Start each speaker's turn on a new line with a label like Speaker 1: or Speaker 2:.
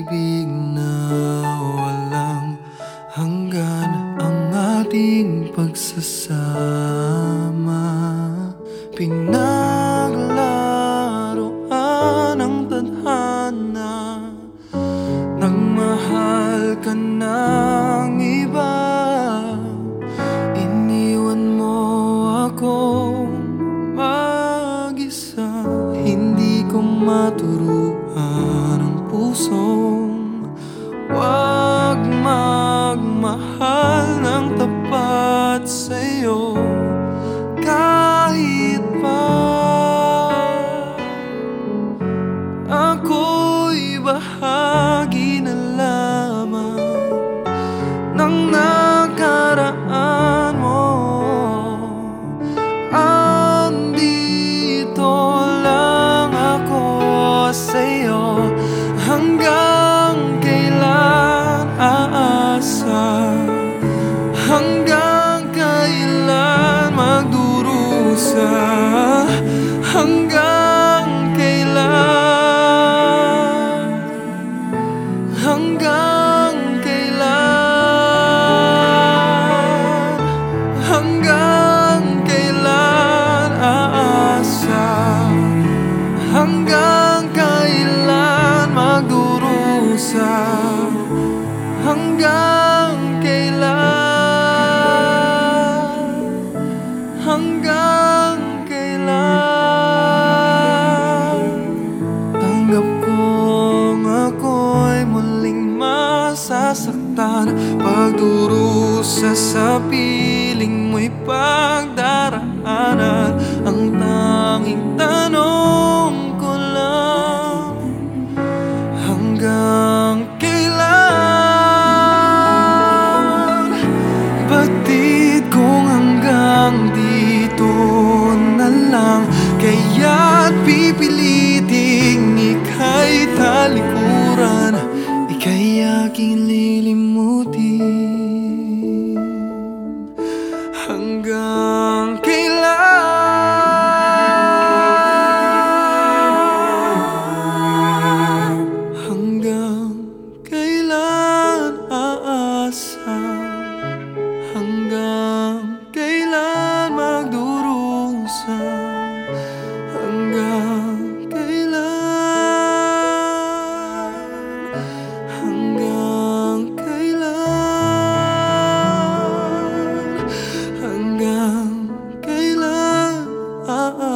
Speaker 1: pag-ibig na walang hanggan ang ating pagsasama. Pinaglaruan ang tadhana. Nang mahal ka ng iba Iniwan mo ako mag-isa. Hindi ko matutunan pusong Huwag magmahal ng tapat sa'yo Kahit pa. Ako'y bahal isa hanggang kailan? Hanggang kailan? Hanggang kailan aasa? Hanggang kailan magdurusa? Hanggang Kusa sa piling mo'y pagdaraanan. Ang tanging tanong oh, oh.